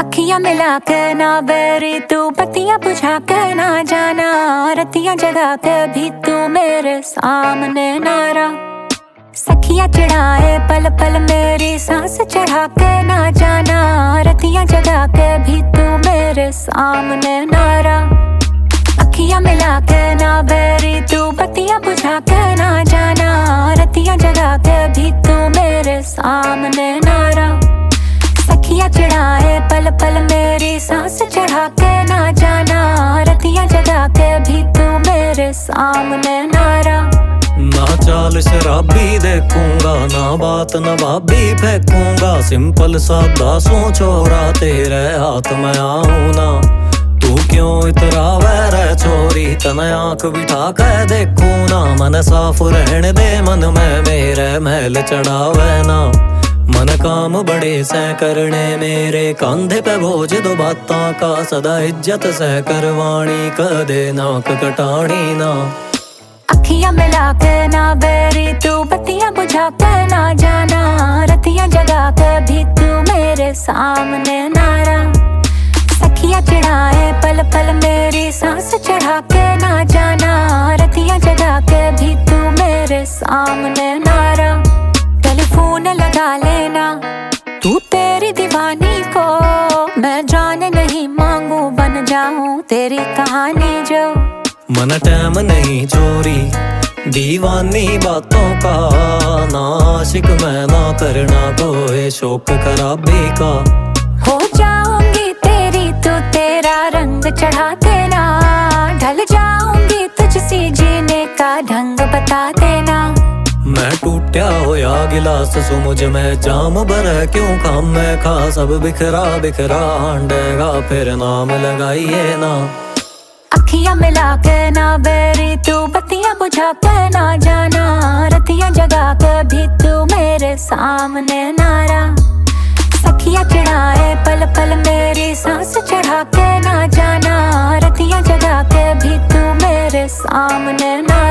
अखियाँ मिला के ना बेरी, तू पतियाँ बुझा के ना जाना। रतियाँ जगा के भी तू मेरे सामने नारा। सखियाँ चढ़ाए, पल पल मेरी सांस चढ़ा के ना जाना। रतियाँ जगा के भी तू मेरे सामने नारा। अखियाँ मिला के ना बेरी, तू पतियाँ बुझा के ना जाना। रतियाँ जगा के भी तू मेरे सामने चढ़ाए, पल पल मेरी सांस चढ़ा के ना जाना। रतियाँ जगा के भी तू मेरे सामने नारा। ना चाल शराबी देखूँगा, ना बात नवाबी फेंकूँगा। सिंपल सादा सो छोरा तेरे हाथ में आऊँ ना। तू क्यों इतरा वैर छोरी तन आँख बिठा के देखूँ ना। मन साफ़ रहने दे, मन में मेरे महल चढ़ावे ना। मन काम बड़े से करने मेरे। कंधे पे बोझ दो बातों का, सदा इज़्ज़त से करवाणी, कदे नाक कटाणी ना। अखियाँ मिला के ना बेरी, तू बत्तियाँ बुझा के ना जाना। रतियाँ जगा के भी तू मेरे सामने नारा। सखियाँ चढ़ाए पल पल मेरी सांस चढ़ा के ना जाना। रतियाँ जगा के भी तू मेरे सामने लगा लेना। तू तेरी दीवानी को मैं जान नहीं मांगू बन जाऊँ तेरी कहानी जो। मन टैम नहीं चोरी दीवानी बातों का। नाशिक मैं ना करना कोई शोक खराबी का। हो जाऊँगी तेरी तो तेरा रंग चढ़ा देना। ढल जाऊँगी तुझसे जीने का ढंग बता देना। मैं टूटा होया गिलास सो मुझमें जाम भर क्यों काम? में खा सब बिखरा बिखरा हांडेगा, फिर नाम लगाइए ना। अखियाँ मिला के ना बेरी, तू बत्तियाँ बुझा के ना जाना। रतियाँ जगा के भी तू मेरे सामने नारा। सखियाँ चढ़ाए, पल पल मेरी सांस चढ़ा के ना जाना। रतियाँ जगा के भी तू मेरे सामने नारा।